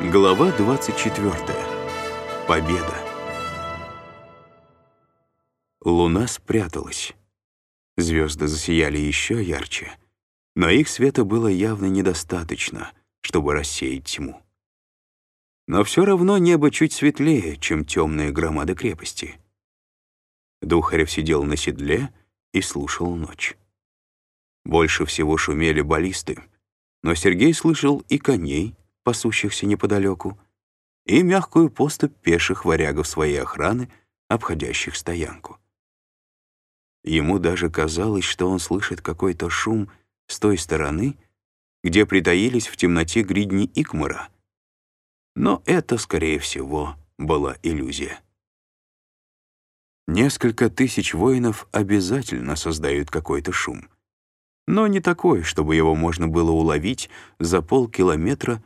Глава 24. Победа. Луна спряталась. Звезды засияли еще ярче, но их света было явно недостаточно, чтобы рассеять тьму. Но все равно небо чуть светлее, чем темные громады крепости. Духарев сидел на седле и слушал ночь. Больше всего шумели баллисты, но Сергей слышал и коней, пасущихся неподалеку, и мягкую поступь пеших варягов своей охраны, обходящих стоянку. Ему даже казалось, что он слышит какой-то шум с той стороны, где притаились в темноте гридни Икмара. Но это, скорее всего, была иллюзия. Несколько тысяч воинов обязательно создают какой-то шум. Но не такой, чтобы его можно было уловить за полкилометра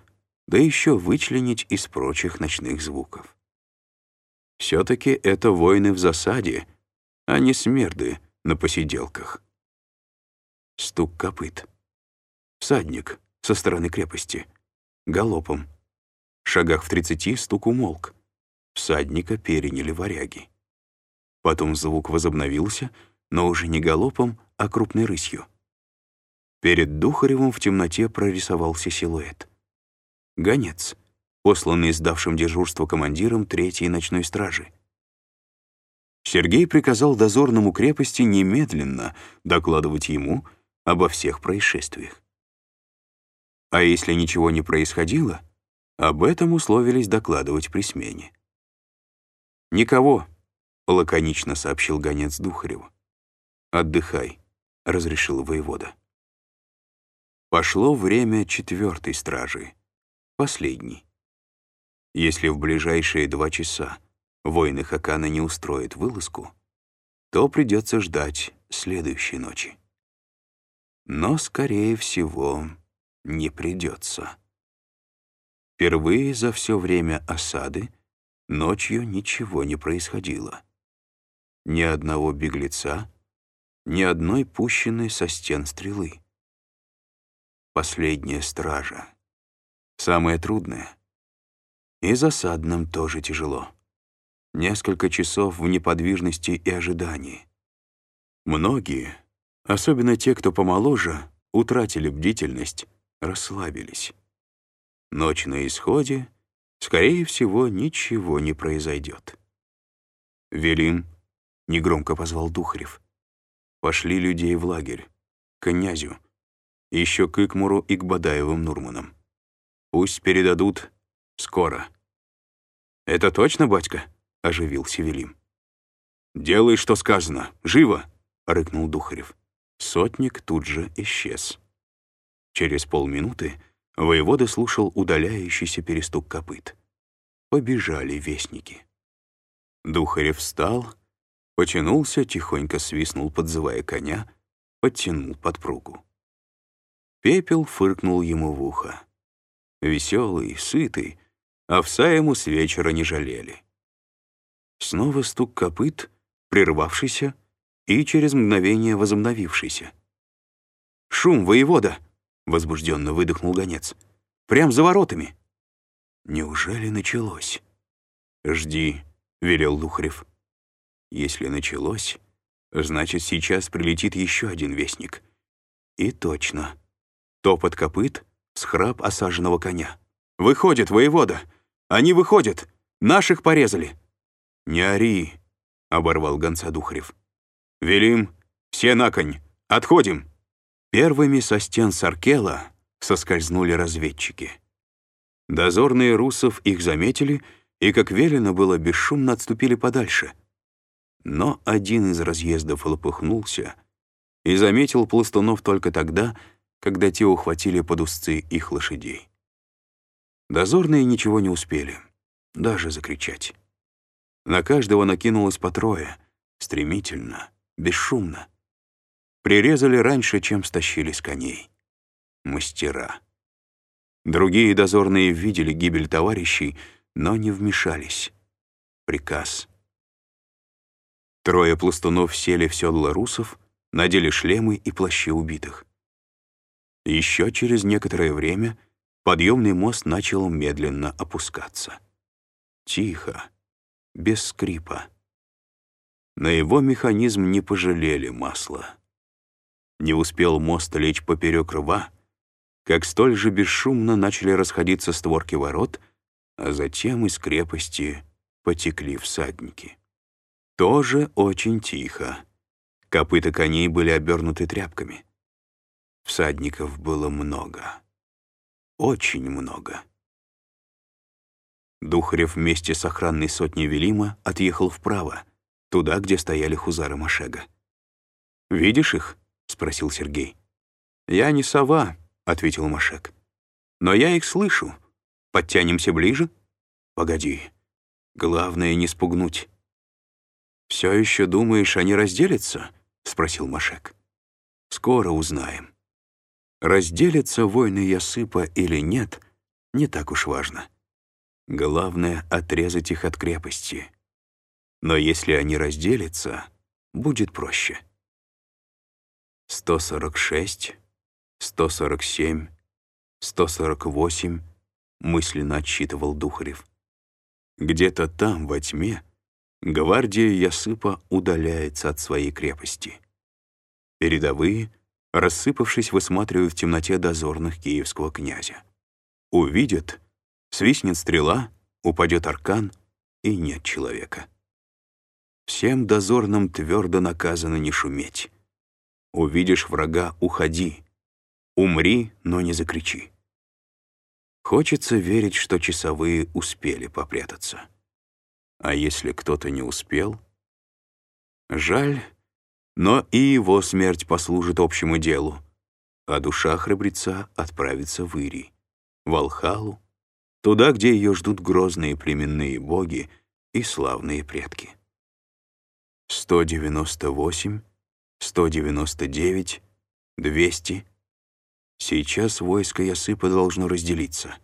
да еще вычленить из прочих ночных звуков. Все-таки это воины в засаде, а не смерды на посиделках. Стук копыт. Всадник со стороны крепости. Галопом. В шагах в тридцати стук умолк. Всадника переняли варяги. Потом звук возобновился, но уже не галопом, а крупной рысью. Перед Духаревым в темноте прорисовался силуэт гонец, посланный сдавшим дежурство командиром третьей ночной стражи. Сергей приказал дозорному крепости немедленно докладывать ему обо всех происшествиях. А если ничего не происходило, об этом условились докладывать при смене. «Никого», — лаконично сообщил гонец Духареву. «Отдыхай», — разрешил воевода. Пошло время четвертой стражи последний. Если в ближайшие два часа воины Хакана не устроят вылазку, то придется ждать следующей ночи. Но, скорее всего, не придется. Впервые за все время осады ночью ничего не происходило. Ни одного беглеца, ни одной пущенной со стен стрелы. Последняя стража, Самое трудное. И засадным тоже тяжело. Несколько часов в неподвижности и ожидании. Многие, особенно те, кто помоложе, утратили бдительность, расслабились. Ночь на исходе, скорее всего, ничего не произойдет. «Велим», — негромко позвал Духарев. «Пошли людей в лагерь, к князю, еще к Икмуру и к Бадаевым Нурманам. Пусть передадут скоро». «Это точно, батька?» — оживился Велим. «Делай, что сказано. Живо!» — рыкнул Духарев. Сотник тут же исчез. Через полминуты воевода слушал удаляющийся перестук копыт. Побежали вестники. Духарев встал, потянулся, тихонько свистнул, подзывая коня, подтянул подпругу. Пепел фыркнул ему в ухо веселый, сытый, овса ему с вечера не жалели. Снова стук копыт, прервавшийся и через мгновение возобновившийся. «Шум, воевода!» — возбужденно выдохнул гонец. «Прям за воротами!» «Неужели началось?» «Жди», — велел Лухарев. «Если началось, значит, сейчас прилетит еще один вестник». И точно. Топот копыт — схрап осаженного коня. «Выходит, воевода! Они выходят! Наших порезали!» «Не ори!» — оборвал гонца Духарев. «Велим! Все на конь! Отходим!» Первыми со стен Саркела соскользнули разведчики. Дозорные русов их заметили и, как велено было, бесшумно отступили подальше. Но один из разъездов лопухнулся и заметил пластунов только тогда, когда те ухватили под узцы их лошадей. Дозорные ничего не успели, даже закричать. На каждого накинулось по трое, стремительно, бесшумно. Прирезали раньше, чем стащили с коней. Мастера. Другие дозорные видели гибель товарищей, но не вмешались. Приказ. Трое пластунов сели в седла русов, надели шлемы и плащи убитых. Еще через некоторое время подъемный мост начал медленно опускаться. Тихо, без скрипа. На его механизм не пожалели масла. Не успел мост лечь поперек рва, как столь же бесшумно начали расходиться створки ворот, а затем из крепости потекли всадники. Тоже очень тихо. Копыта коней были обернуты тряпками. Всадников было много. Очень много. Духарев вместе с охранной сотней Велима отъехал вправо, туда, где стояли хузары Машега. «Видишь их?» — спросил Сергей. «Я не сова», — ответил Машек. «Но я их слышу. Подтянемся ближе?» «Погоди. Главное — не спугнуть». «Все еще думаешь, они разделятся?» — спросил Машек. «Скоро узнаем. Разделятся войны Ясыпа или нет, не так уж важно. Главное — отрезать их от крепости. Но если они разделятся, будет проще. 146, 147, 148, мысленно отсчитывал Духарев. Где-то там, во тьме, гвардия Ясыпа удаляется от своей крепости. Передовые, рассыпавшись, высматривают в темноте дозорных киевского князя. Увидят, свистнет стрела, упадет аркан, и нет человека. Всем дозорным твердо наказано не шуметь. Увидишь врага — уходи, Умри, но не закричи. Хочется верить, что часовые успели попрятаться. А если кто-то не успел? Жаль, но и его смерть послужит общему делу, а душа храбреца отправится в Ирий, в Алхалу, туда, где ее ждут грозные племенные боги и славные предки. 198, 199, 200 Сейчас войско Ясыпа должно разделиться.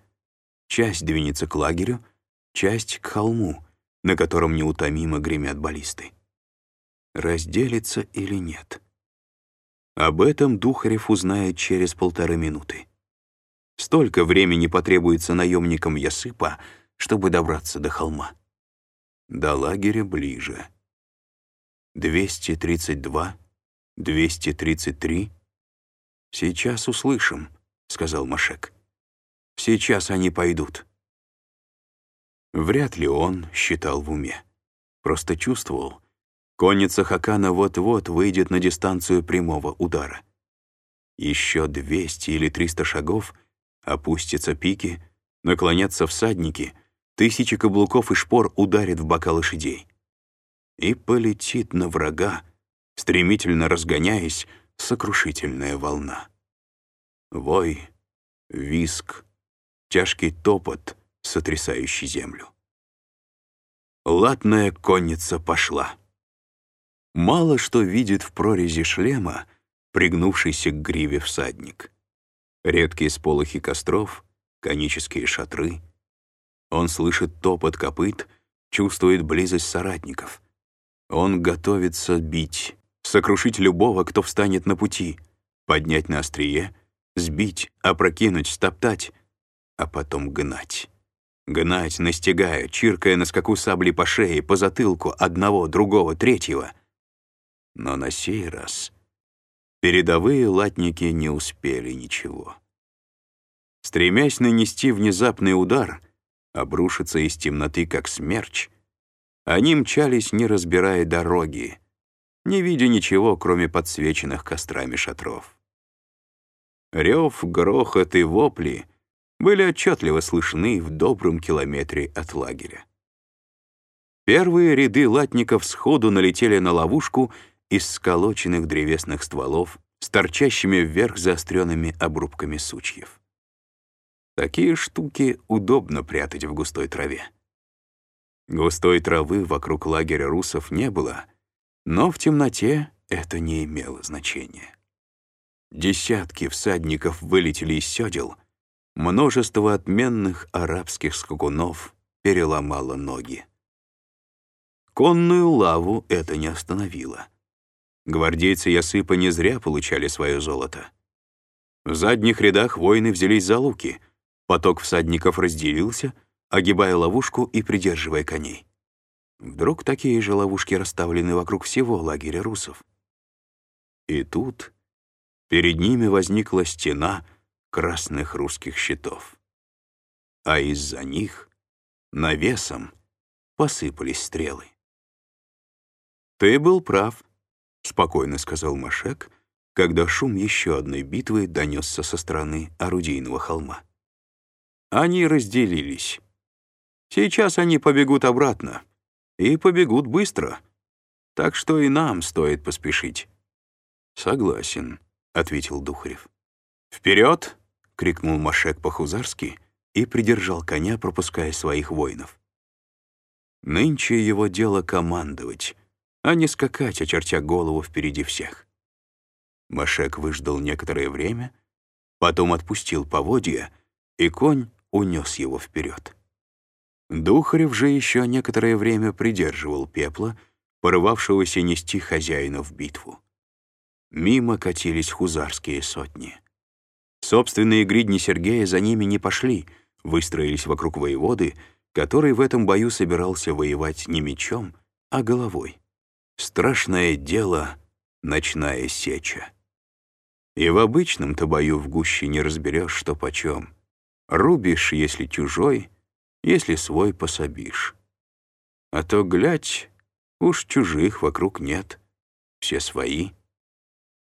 Часть двинется к лагерю, часть — к холму, на котором неутомимо гремят баллисты. Разделится или нет? Об этом Духарев узнает через полторы минуты. Столько времени потребуется наемникам Ясыпа, чтобы добраться до холма. До лагеря ближе. 232, 233, «Сейчас услышим», — сказал Машек. «Сейчас они пойдут». Вряд ли он считал в уме. Просто чувствовал. Конница Хакана вот-вот выйдет на дистанцию прямого удара. Еще 200 или 300 шагов, опустятся пики, наклонятся всадники, тысячи каблуков и шпор ударит в бока лошадей. И полетит на врага, стремительно разгоняясь, сокрушительная волна. Вой, виск, тяжкий топот, сотрясающий землю. Латная конница пошла. Мало что видит в прорези шлема пригнувшийся к гриве всадник. Редкие сполохи костров, конические шатры. Он слышит топот копыт, чувствует близость соратников. Он готовится бить, сокрушить любого, кто встанет на пути, поднять на острие, сбить, опрокинуть, стоптать, а потом гнать. Гнать, настигая, чиркая на скаку сабли по шее, по затылку одного, другого, третьего. Но на сей раз передовые латники не успели ничего. Стремясь нанести внезапный удар, обрушиться из темноты, как смерч, они мчались, не разбирая дороги, не видя ничего, кроме подсвеченных кострами шатров. Рев, грохот и вопли были отчетливо слышны в добром километре от лагеря. Первые ряды латников сходу налетели на ловушку из сколоченных древесных стволов с торчащими вверх заостренными обрубками сучьев. Такие штуки удобно прятать в густой траве. Густой травы вокруг лагеря русов не было — но в темноте это не имело значения. Десятки всадников вылетели из сёдел, множество отменных арабских скакунов переломало ноги. Конную лаву это не остановило. Гвардейцы Ясыпа не зря получали свое золото. В задних рядах воины взялись за луки, Поток всадников разделился, огибая ловушку и придерживая коней. Вдруг такие же ловушки расставлены вокруг всего лагеря русов. И тут перед ними возникла стена красных русских щитов. А из-за них, навесом, посыпались стрелы. «Ты был прав», — спокойно сказал Машек, когда шум еще одной битвы донесся со стороны орудийного холма. Они разделились. Сейчас они побегут обратно. И побегут быстро. Так что и нам стоит поспешить. «Согласен», — ответил Духарев. «Вперед!» — крикнул Машек по-хузарски и придержал коня, пропуская своих воинов. Нынче его дело командовать, а не скакать, очертя голову впереди всех. Машек выждал некоторое время, потом отпустил поводья, и конь унес его вперед. Духарев же еще некоторое время придерживал пепла, порывавшегося нести хозяина в битву. Мимо катились хузарские сотни. Собственные гридни Сергея за ними не пошли, выстроились вокруг воеводы, который в этом бою собирался воевать не мечом, а головой. Страшное дело — ночная сеча. И в обычном-то бою в гуще не разберешь, что почем. Рубишь, если чужой — если свой пособишь. А то, глядь, уж чужих вокруг нет, все свои.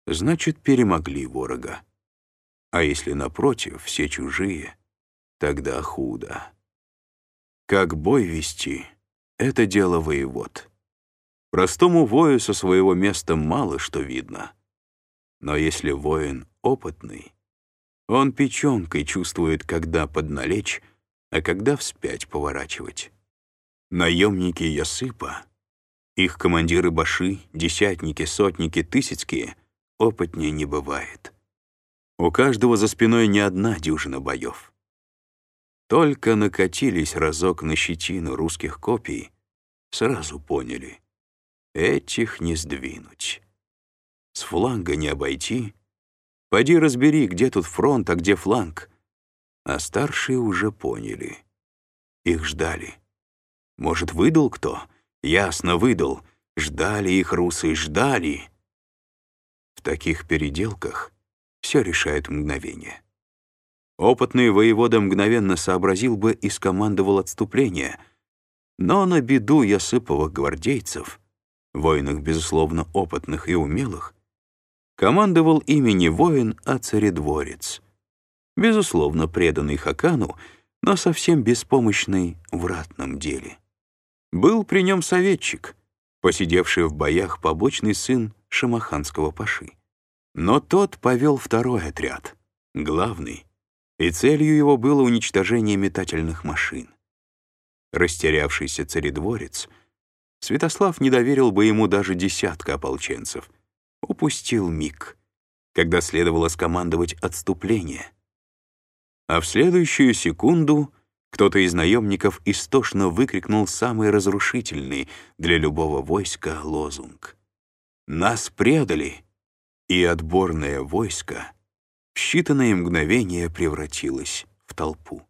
Значит, перемогли ворога. А если, напротив, все чужие, тогда худо. Как бой вести — это дело воевод. Простому вою со своего места мало что видно. Но если воин опытный, он печенкой чувствует, когда подналечь — а когда вспять поворачивать. Наемники Ясыпа, их командиры баши, десятники, сотники, тысяцкие, опытнее не бывает. У каждого за спиной не одна дюжина боев. Только накатились разок на щетину русских копий, сразу поняли — этих не сдвинуть. С фланга не обойти. Пойди разбери, где тут фронт, а где фланг — а старшие уже поняли. Их ждали. Может, выдал кто? Ясно, выдал. Ждали их русы, ждали. В таких переделках все решает мгновение. Опытный воевода мгновенно сообразил бы и скомандовал отступление, но на беду Ясыповых гвардейцев, воинов, безусловно, опытных и умелых, командовал ими не воин, а царедворец, безусловно, преданный Хакану, но совсем беспомощный в ратном деле. Был при нем советчик, посидевший в боях побочный сын шамаханского паши. Но тот повел второй отряд, главный, и целью его было уничтожение метательных машин. Растерявшийся царедворец, Святослав не доверил бы ему даже десятка ополченцев, упустил миг, когда следовало скомандовать отступление — а в следующую секунду кто-то из наемников истошно выкрикнул самый разрушительный для любого войска лозунг. «Нас предали!» И отборное войско в считанные мгновения превратилось в толпу.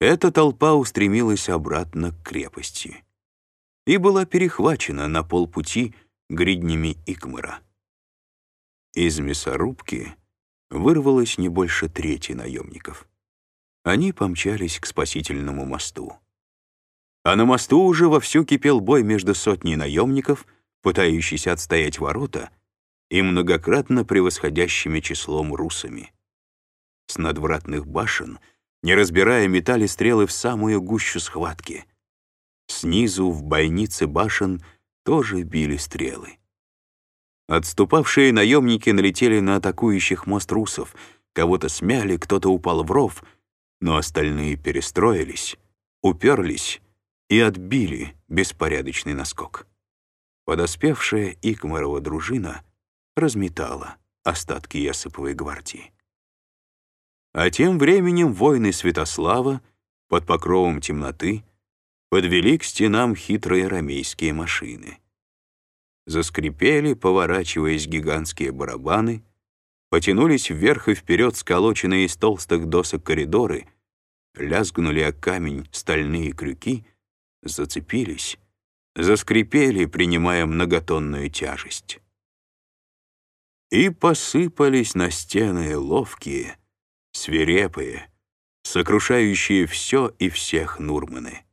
Эта толпа устремилась обратно к крепости и была перехвачена на полпути гриднями Икмара. Из мясорубки вырвалось не больше трети наемников. Они помчались к спасительному мосту. А на мосту уже вовсю кипел бой между сотней наемников, пытающихся отстоять ворота, и многократно превосходящими числом русами. С надвратных башен, не разбирая, метали стрелы в самую гущу схватки. Снизу, в бойнице башен, тоже били стрелы. Отступавшие наемники налетели на атакующих мост русов, кого-то смяли, кто-то упал в ров, но остальные перестроились, уперлись и отбили беспорядочный наскок. Подоспевшая Икмарова дружина разметала остатки Ясыповой гвардии. А тем временем воины Святослава под покровом темноты подвели к стенам хитрые рамейские машины — Заскрипели, поворачиваясь гигантские барабаны, потянулись вверх и вперед сколоченные из толстых досок коридоры, лязгнули о камень стальные крюки, зацепились, заскрипели, принимая многотонную тяжесть. И посыпались на стены ловкие, свирепые, сокрушающие все и всех Нурманы.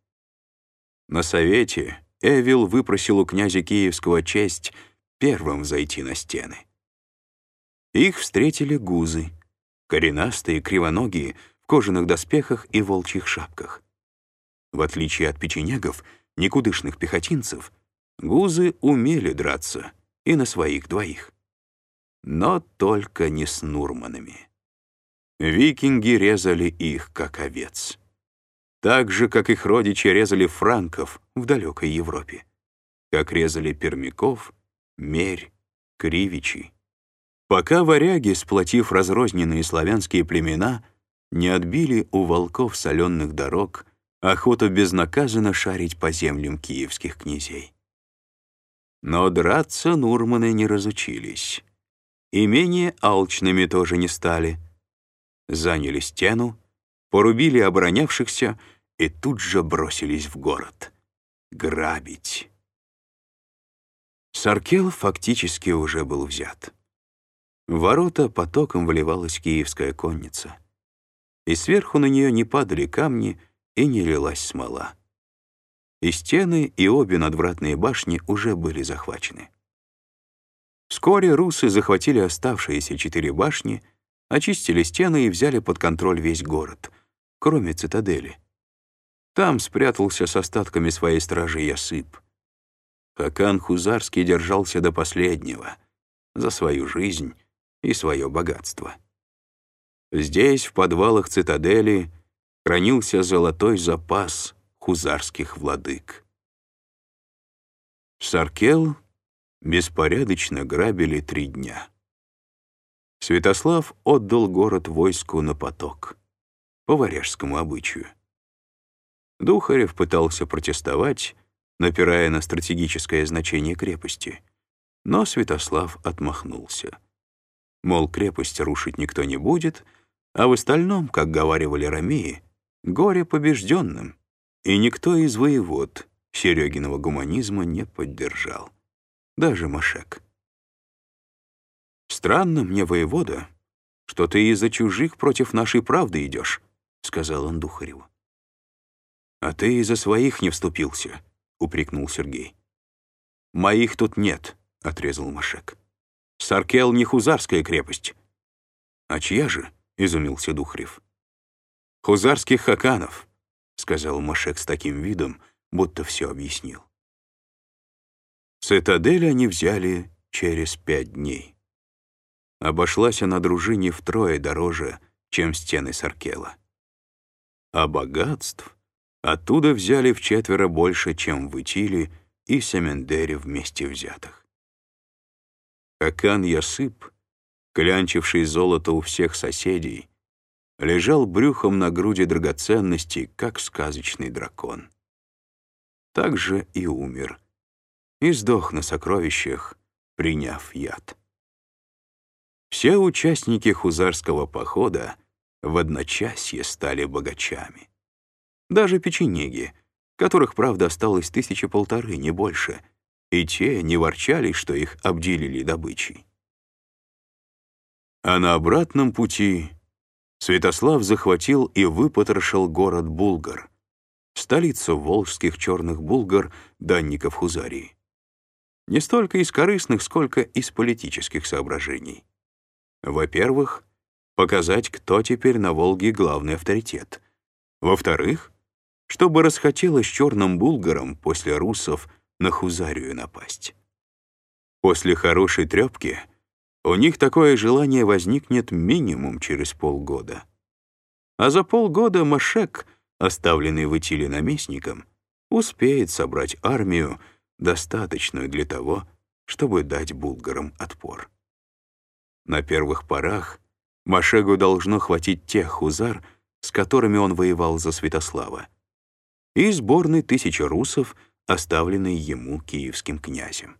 На совете Эвил выпросил у князя Киевского честь первым зайти на стены. Их встретили гузы, коренастые, кривоногие, в кожаных доспехах и волчьих шапках. В отличие от печенегов, никудышных пехотинцев, гузы умели драться и на своих двоих. Но только не с Нурманами. Викинги резали их, как овец. Так же, как их родичи резали франков в далекой Европе. Как резали пермяков, мерь, кривичи. Пока варяги, сплотив разрозненные славянские племена, не отбили у волков соленых дорог охоту безнаказанно шарить по землям киевских князей. Но драться Нурманы не разучились. И менее алчными тоже не стали. Заняли стену, порубили оборонявшихся и тут же бросились в город. Грабить. Саркел фактически уже был взят. В ворота потоком вливалась киевская конница. И сверху на нее не падали камни и не лилась смола. И стены, и обе надвратные башни уже были захвачены. Вскоре русы захватили оставшиеся четыре башни, очистили стены и взяли под контроль весь город, кроме цитадели. Там спрятался с остатками своей стражи Ясып. Хакан Хузарский держался до последнего, за свою жизнь и свое богатство. Здесь, в подвалах цитадели, хранился золотой запас хузарских владык. Саркел беспорядочно грабили три дня. Святослав отдал город войску на поток, по варяжскому обычаю. Духарев пытался протестовать, напирая на стратегическое значение крепости, но Святослав отмахнулся. Мол, крепость рушить никто не будет, а в остальном, как говаривали ромеи, горе побежденным, и никто из воевод Серегиного гуманизма не поддержал даже Машек. «Странно мне, воевода, что ты из-за чужих против нашей правды идешь», — сказал он Духареву. «А ты из-за своих не вступился», — упрекнул Сергей. «Моих тут нет», — отрезал Машек. «Саркел не хузарская крепость». «А чья же?» — изумился Духарев. «Хузарских хаканов», — сказал Машек с таким видом, будто все объяснил. Цитадель они взяли через пять дней. Обошлась она дружине втрое дороже, чем стены Саркела. А богатств оттуда взяли в четверо больше, чем в Итиле и Семендере вместе взятых. Хакан Ясып, клянчивший золото у всех соседей, лежал брюхом на груди драгоценностей, как сказочный дракон. Так же и умер — и сдох на сокровищах, приняв яд. Все участники хузарского похода в одночасье стали богачами. Даже печенеги, которых, правда, осталось тысячи полторы, не больше, и те не ворчали, что их обделили добычей. А на обратном пути Святослав захватил и выпотрошил город Булгар, столицу волжских черных булгар, данников Хузарии. Не столько из корыстных, сколько из политических соображений. Во-первых, показать, кто теперь на Волге главный авторитет. Во-вторых, чтобы расхотелось черным булгарам после русов на Хузарию напасть. После хорошей трёпки у них такое желание возникнет минимум через полгода. А за полгода Машек, оставленный в Итиле наместником, успеет собрать армию, достаточную для того, чтобы дать булгарам отпор. На первых порах Машегу должно хватить тех хузар, с которыми он воевал за Святослава, и сборной тысячи русов, оставленной ему киевским князем.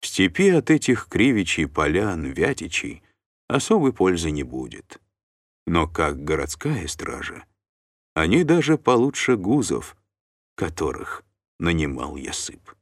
В степи от этих кривичей, полян, вятичей особой пользы не будет. Но как городская стража, они даже получше гузов, которых нанимал Ясып.